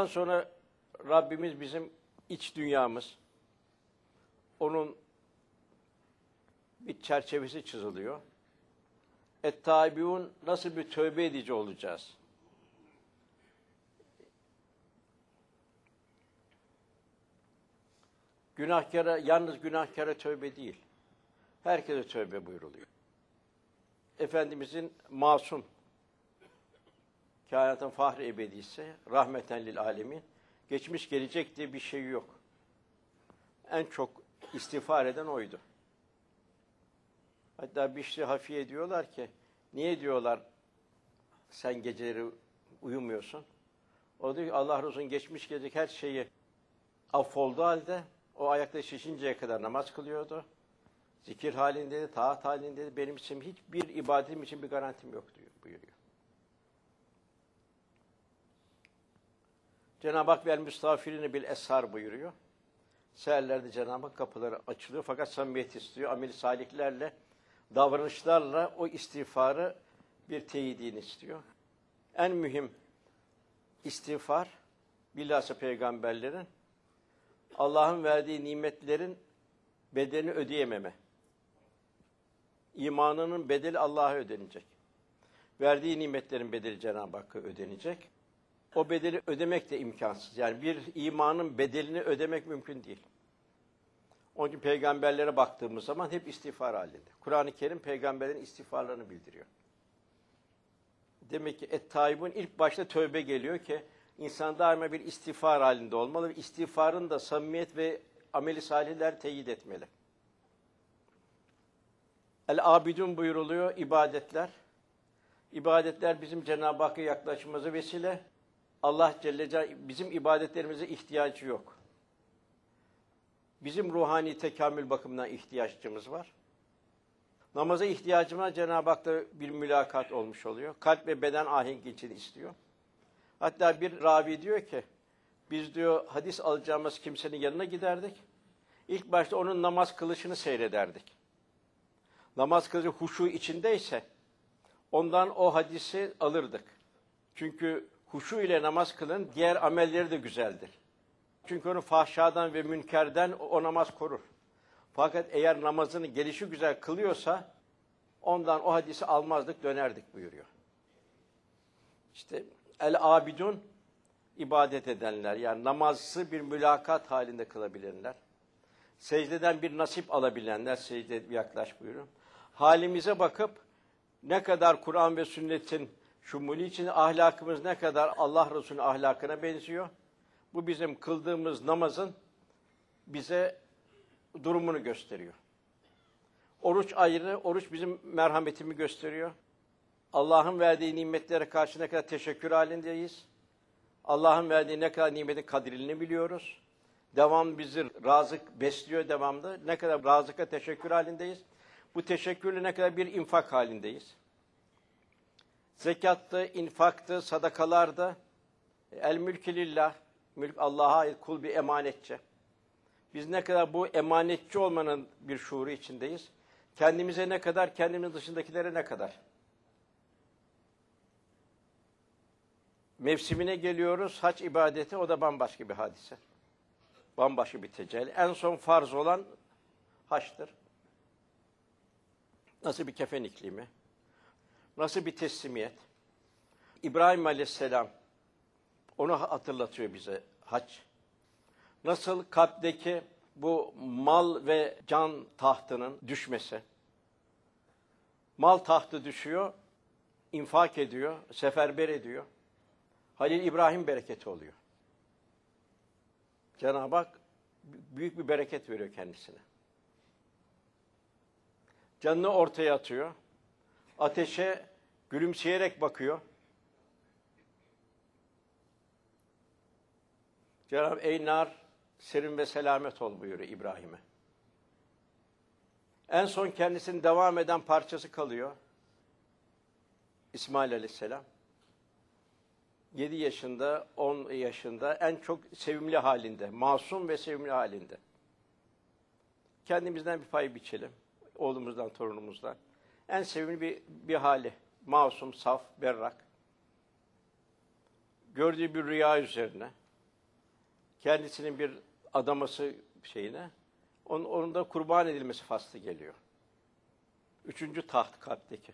Ondan sonra Rabbimiz bizim iç dünyamız. Onun bir çerçevesi çiziliyor. Et-tabiun nasıl bir tövbe edici olacağız? Günahkara, yalnız günahkara tövbe değil. Herkese tövbe buyruluyor. Efendimizin masum, kainatın fahri ebedisi, rahmeten lil alemin, geçmiş gelecek diye bir şey yok. En çok istiğfar eden oydu. Hatta Bişri Hafiye diyorlar ki, niye diyorlar sen geceleri uyumuyorsun? O diyor ki Allah Resulü'nün geçmiş gelecek her şeyi affoldu halde o ayakta şişinceye kadar namaz kılıyordu. Zikir halindeydi, taat halindeydi. Benim için hiçbir ibadetim için bir garantim yok diyor, buyuruyor. Cenab-ı Hak vel müstafirini bil eshar buyuruyor. Seherlerde Cenab-ı Hak kapıları açılıyor fakat samimiyet istiyor. Amel salihlerle, davranışlarla o istiğfarı bir teyidini istiyor. En mühim istiğfar, bilhassa peygamberlerin Allah'ın verdiği nimetlerin bedelini ödeyememe. İmanının bedeli Allah'a ödenecek. Verdiği nimetlerin bedeli Cenab-ı Hakk'a ödenecek. O bedeli ödemek de imkansız. Yani bir imanın bedelini ödemek mümkün değil. Onun için peygamberlere baktığımız zaman hep istiğfar halinde. Kur'an-ı Kerim peygamberlerin istiğfarlarını bildiriyor. Demek ki Et-Taib'un ilk başta tövbe geliyor ki insan daima bir istiğfar halinde olmalı ve da samimiyet ve ameli salihler teyit etmeli. El-abidun buyuruluyor, ibadetler. İbadetler bizim Cenab-ı Hakk'a yaklaşmamıza vesile. Allah Celle Celaluhu bizim ibadetlerimize ihtiyacı yok. Bizim ruhani tekamül bakımından ihtiyacımız var. Namaza ihtiyacıma Cenab-ı Hak'ta bir mülakat olmuş oluyor. Kalp ve beden ahenk için istiyor. Hatta bir ravi diyor ki, biz diyor hadis alacağımız kimsenin yanına giderdik. İlk başta onun namaz kılışını seyrederdik. Namaz kılışı huşu içindeyse ondan o hadisi alırdık. Çünkü huşu ile namaz kılın diğer amelleri de güzeldir. Çünkü onu fahşadan ve münkerden o namaz korur. Fakat eğer namazını gelişi güzel kılıyorsa ondan o hadisi almazdık dönerdik buyuruyor. İşte el abidun ibadet edenler yani namazı bir mülakat halinde kılabilirler. Secdeden bir nasip alabilenler secde yaklaş buyurun. Halimize bakıp ne kadar Kur'an ve sünnetin şumuli için ahlakımız ne kadar Allah Resulü'nün ahlakına benziyor. Bu bizim kıldığımız namazın bize durumunu gösteriyor. Oruç ayrı, oruç bizim merhametimi gösteriyor. Allah'ın verdiği nimetlere karşı ne kadar teşekkür halindeyiz. Allah'ın verdiği ne kadar nimetin kadrini biliyoruz. Devam bizi razık besliyor devamlı. Ne kadar razıka teşekkür halindeyiz. Bu teşekkürle ne kadar bir infak halindeyiz. Zekattı, infaktı, sadakalarda el mülkü lillah, mülk Allah'a ait kul bir emanetçi. Biz ne kadar bu emanetçi olmanın bir şuuru içindeyiz. Kendimize ne kadar, kendimiz dışındakilere ne kadar. Mevsimine geliyoruz, hac ibadeti o da bambaşka bir hadise. Bambaşka bir tecelli. En son farz olan haçtır. Nasıl bir kefen iklimi? Nasıl bir teslimiyet? İbrahim Aleyhisselam onu hatırlatıyor bize hac. Nasıl kalpteki bu mal ve can tahtının düşmesi. Mal tahtı düşüyor, infak ediyor, seferber ediyor. Halil İbrahim bereketi oluyor. Cenab-ı Hak büyük bir bereket veriyor kendisine. Canını ortaya atıyor. Ateşe gülümseyerek bakıyor. Cenab-ı Ey nar, serin ve selamet ol buyuruyor İbrahim'e. En son kendisinin devam eden parçası kalıyor. İsmail Aleyhisselam. 7 yaşında, 10 yaşında en çok sevimli halinde, masum ve sevimli halinde. Kendimizden bir pay biçelim. Oğlumuzdan, torunumuzdan. En sevimli bir, bir hali. Masum, saf, berrak. gördüğü bir rüya üzerine kendisinin bir adaması şeyine onun, onun da kurban edilmesi faslı geliyor. Üçüncü taht kalpteki.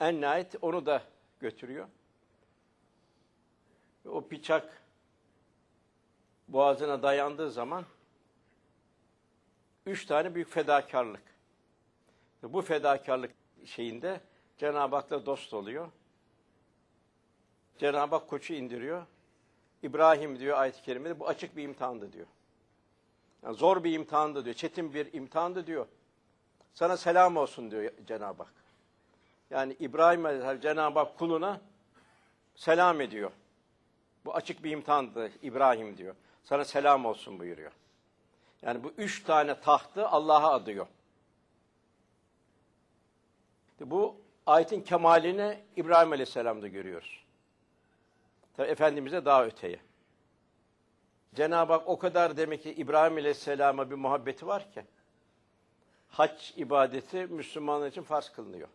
En nihayet onu da götürüyor. O bıçak boğazına dayandığı zaman üç tane büyük fedakarlık. Bu fedakarlık şeyinde Cenab-ı Hak'la dost oluyor. Cenab-ı Hak koçu indiriyor. İbrahim diyor ayet-i kerimede bu açık bir imtihandı diyor. Yani zor bir imtihandı diyor. Çetin bir imtihandı diyor. Sana selam olsun diyor Cenab-ı Hak. Yani İbrahim Aleyhisselam Cenab-ı Hak kuluna selam ediyor. Bu açık bir imtihandı İbrahim diyor. Sana selam olsun buyuruyor. Yani bu üç tane tahtı Allah'a adıyor. Bu ayetin kemalini İbrahim Aleyhisselam'da görüyoruz. Tabi Efendimiz'e daha öteye. Cenab-ı Hak o kadar demek ki İbrahim Aleyhisselam'a bir muhabbeti var ki hac ibadeti Müslümanlar için farz kılınıyor.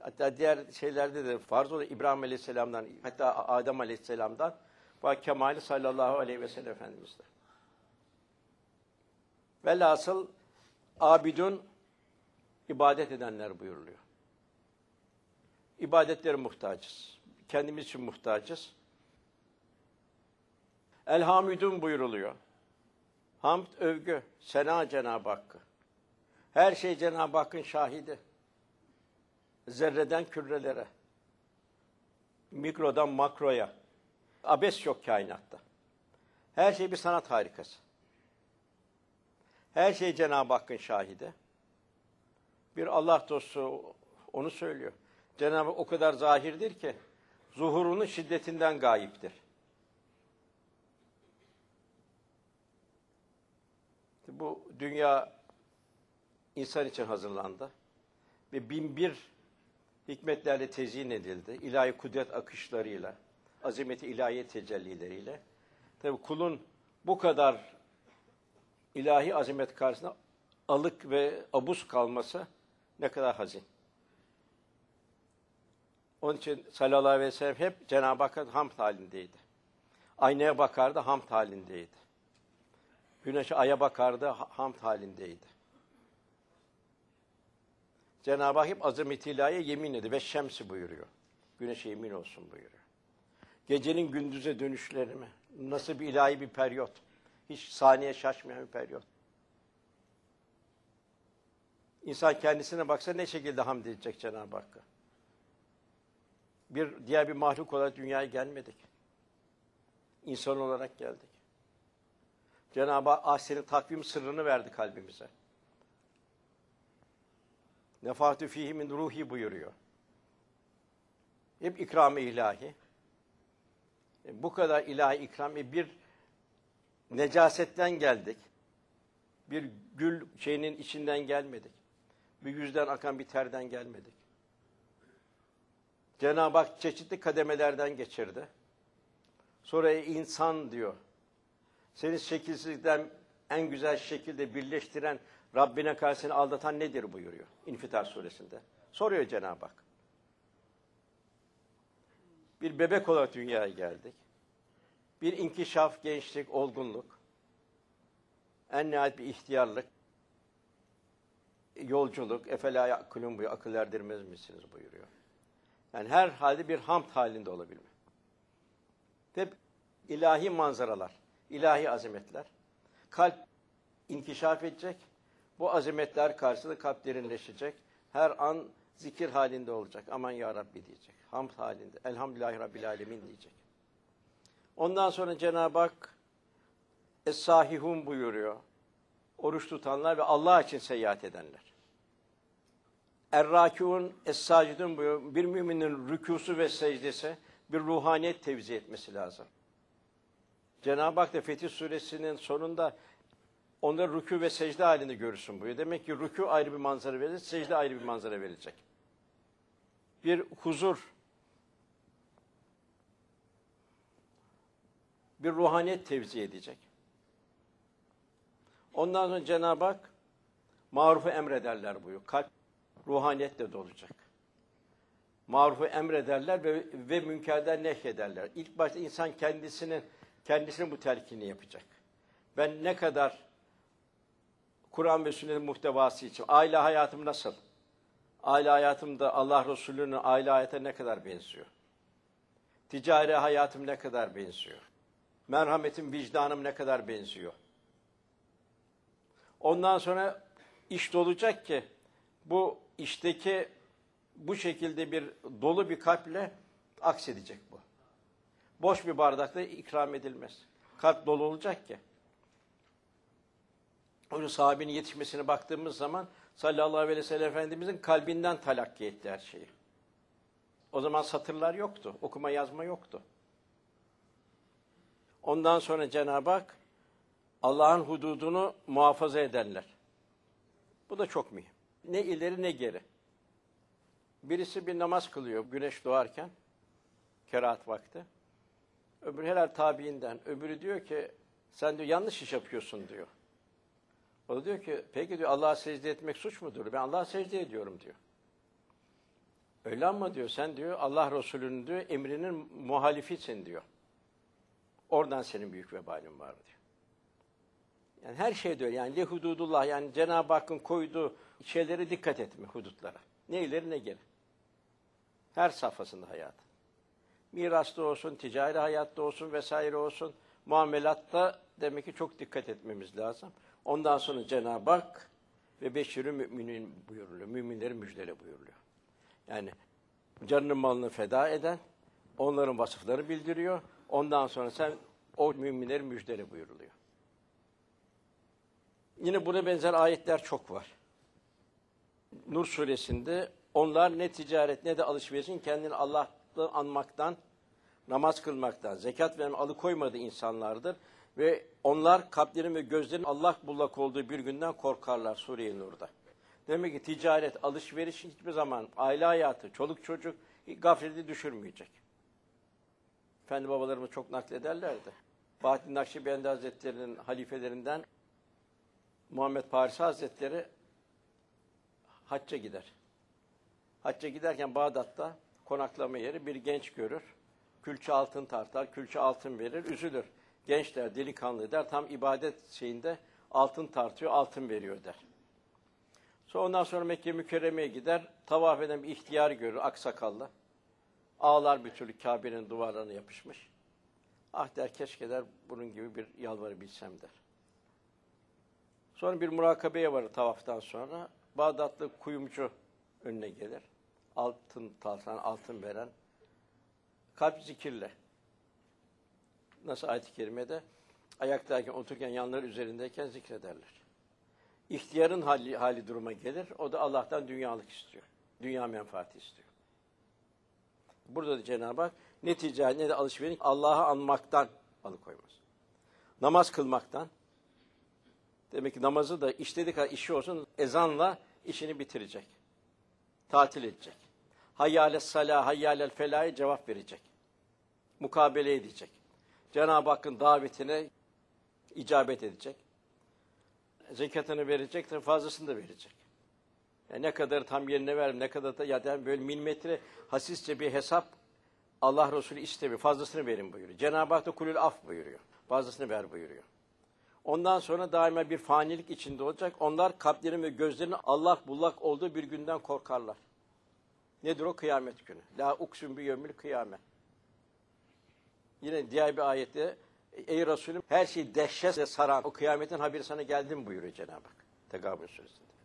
Hatta diğer şeylerde de farz olan İbrahim Aleyhisselam'dan hatta Adem Aleyhisselam'dan ve Kemali sallallahu aleyhi ve sellem Efendimiz'de. Velhasıl abidun ibadet edenler buyuruluyor. İbadetlere muhtacız. Kendimiz için muhtacız. Elhamidun buyuruluyor. Hamd, övgü, sena Cenab-ı Hakk'ı. Her şey Cenab-ı Hakk'ın şahidi. Zerreden kürelere, mikrodan makroya. Abes yok kainatta. Her şey bir sanat harikası. Her şey Cenab-ı Hakk'ın şahidi. Bir Allah dostu onu söylüyor. Cenab-ı o kadar zahirdir ki zuhurunun şiddetinden gayiptir. Bu dünya insan için hazırlandı ve bin bir hikmetlerle tezyin edildi. İlahi kudret akışlarıyla, azimeti ilahiye tecellileriyle. Tabi kulun bu kadar ilahi azamet karşısında alık ve abuz kalması ne kadar hazin. Onun için sallallahu aleyhi ve sellem hep Cenab-ı Hakk'a hamd halindeydi. Aynaya bakardı, hamd halindeydi. Güneşe, aya bakardı, hamd halindeydi. Cenab-ı Hak hep azamet-i ilahiye yemin ediyor ve şemsi buyuruyor. Güneşe yemin olsun buyuruyor. Gecenin gündüze dönüşleri mi? Nasıl bir ilahi bir periyot. Hiç saniye şaşmayan bir periyot. İnsan kendisine baksa ne şekilde hamd edecek Cenab-ı Hakk'a? Bir diğer bir mahluk olarak dünyaya gelmedik. İnsan olarak geldik. Cenab-ı Hak ahsenin takvim sırrını verdi kalbimize. Nefahtü fihi ruhi buyuruyor. Hep ikram-ı ilahi. E, bu kadar ilahi ikram e, bir necasetten geldik. Bir gül şeyinin içinden gelmedik. Bir yüzden akan bir terden gelmedik. Cenab-ı Hak çeşitli kademelerden geçirdi. Sonra insan diyor. Seni şekilsizlikten en güzel şekilde birleştiren, Rabbine karşı seni aldatan nedir buyuruyor İnfitar suresinde. Soruyor Cenab-ı Hak. Bir bebek olarak dünyaya geldik. Bir inkişaf, gençlik, olgunluk. En nihayet bir ihtiyarlık. Yolculuk. Efela yakulun buyuruyor. Akıl erdirmez misiniz buyuruyor. Yani her halde bir hamd halinde olabilme. Hep ilahi manzaralar, ilahi azametler. Kalp inkişaf edecek. Bu azametler karşısında kalp derinleşecek. Her an zikir halinde olacak. Aman ya Rabbi diyecek. Hamd halinde. Elhamdülillahi Rabbil Alemin diyecek. Ondan sonra Cenab-ı Hak Es-Sahihun buyuruyor. Oruç tutanlar ve Allah için seyahat edenler. Er-Rakiun Es-Sacidun buyuruyor. Bir müminin rükusu ve secdesi bir ruhaniyet tevzi etmesi lazım. Cenab-ı Hak da Fetih Suresinin sonunda onları rükû ve secde halinde görürsün buyuruyor. Demek ki rükû ayrı bir manzara verilecek, secde ayrı bir manzara verilecek. Bir huzur, bir ruhaniyet tevzi edecek. Ondan sonra Cenab-ı Hak marufu emrederler buyuruyor. Kalp ruhaniyetle dolacak. Marufu emrederler ve, ve münkerden nehyederler. İlk başta insan kendisinin kendisinin bu telkini yapacak. Ben ne kadar Kur'an ve sünnetin muhtevası için aile hayatım nasıl? Aile hayatımda Allah Resulü'nün aile hayatına ne kadar benziyor? Ticari hayatım ne kadar benziyor? Merhametim, vicdanım ne kadar benziyor? Ondan sonra iş dolacak ki bu işteki bu şekilde bir dolu bir kalple aksedecek bu. Boş bir bardakta ikram edilmez. Kalp dolu olacak ki. Onun sahabenin yetişmesine baktığımız zaman sallallahu aleyhi ve sellem Efendimizin kalbinden talakki etti her şeyi. O zaman satırlar yoktu. Okuma yazma yoktu. Ondan sonra Cenab-ı Hak Allah'ın hududunu muhafaza edenler. Bu da çok mühim. Ne ileri ne geri. Birisi bir namaz kılıyor güneş doğarken, kerahat vakti. Öbürü helal tabiinden. Öbürü diyor ki, sen diyor yanlış iş yapıyorsun diyor. O da diyor ki, peki diyor Allah'a secde etmek suç mudur? Ben Allah'a secde ediyorum diyor. Öyle ama diyor, sen diyor Allah Resulü'nün diyor emrinin muhalifisin diyor. Oradan senin büyük vebalin var diyor. Yani her şey diyor. Yani li hududullah yani Cenab-ı Hakk'ın koyduğu şeylere dikkat etme hudutlara. Ne ileri ne geri. Her safhasında hayatın. Mirasta olsun, ticari hayatta olsun vesaire olsun. Muamelatta demek ki çok dikkat etmemiz lazım. Ondan sonra Cenab-ı Hak ve beşiri müminin buyuruluyor. Müminleri müjdele buyuruluyor. Yani canının malını feda eden, onların vasıfları bildiriyor. Ondan sonra sen o müminleri müjdele buyuruluyor. Yine buna benzer ayetler çok var. Nur suresinde onlar ne ticaret ne de alışverişin kendini Allah'ı anmaktan, namaz kılmaktan, zekat veren alıkoymadığı insanlardır. Ve onlar kalplerin ve gözlerin Allah bullak olduğu bir günden korkarlar Suriye Nur'da. Demek ki ticaret, alışveriş hiçbir zaman aile hayatı, çoluk çocuk gafleti düşürmeyecek. Efendi babalarımız çok naklederlerdi. Bahattin Nakşibendi Hazretleri'nin halifelerinden Muhammed Paris Hazretleri hacca gider. Hacca giderken Bağdat'ta konaklama yeri bir genç görür. Külçe altın tartar, külçe altın verir, üzülür. Gençler delikanlı der, tam ibadet şeyinde altın tartıyor, altın veriyor der. Sonra ondan sonra Mekke mükerremeye gider, tavaf eden bir ihtiyar görür, aksakallı. Ağlar bir türlü Kabe'nin duvarlarına yapışmış. Ah der, keşke der, bunun gibi bir yalvarı bilsem der. Sonra bir murakabeye varır tavaftan sonra. Bağdatlı kuyumcu önüne gelir. Altın talsan, altın veren. Kalp zikirle. Nasıl ayet-i kerimede? Ayaktayken, otururken, yanları üzerindeyken zikrederler. İhtiyarın hali, hali duruma gelir. O da Allah'tan dünyalık istiyor. Dünya menfaati istiyor. Burada da Cenab-ı Hak ne ticaret ne de alışveriş Allah'ı anmaktan alıkoymaz. Namaz kılmaktan, Demek ki namazı da işledik kadar işi olsun ezanla işini bitirecek. Tatil edecek. Hayyâle salâ, hayyâlel felâye cevap verecek. Mukabele edecek. Cenab-ı Hakk'ın davetine icabet edecek. Zekatını verecek, fazlasını da verecek. Yani ne kadar tam yerine ver, ne kadar da ya yani böyle milimetre hasisçe bir hesap Allah Resulü istemiyor. Fazlasını verin buyuruyor. Cenab-ı Hak da kulül af buyuruyor. Fazlasını ver buyuruyor. Ondan sonra daima bir fanilik içinde olacak. Onlar kalplerin ve gözlerinin Allah bullak olduğu bir günden korkarlar. Nedir o? Kıyamet günü. La uksun bi yevmil kıyamet. Yine diğer bir ayette Ey Resulüm her şeyi dehşetle saran o kıyametin haberi sana geldi mi buyuruyor Cenab-ı Hak. Tegabun suresinde.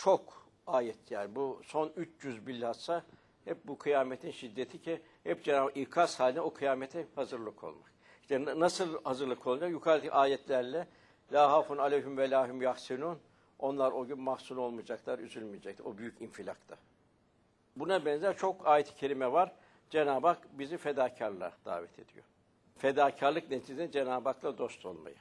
Çok ayet yani bu son 300 bilhassa hep bu kıyametin şiddeti ki hep Cenab-ı ikaz haline o kıyamete hazırlık olmak. İşte nasıl hazırlık olacak? Yukarıdaki ayetlerle La hafun aleyhüm ve lahum yahsenun. Onlar o gün mahzun olmayacaklar, üzülmeyecekler. O büyük infilakta. Buna benzer çok ayet-i kerime var. Cenab-ı Hak bizi fedakarlığa davet ediyor. Fedakarlık neticesinde Cenab-ı Hak'la dost olmayı.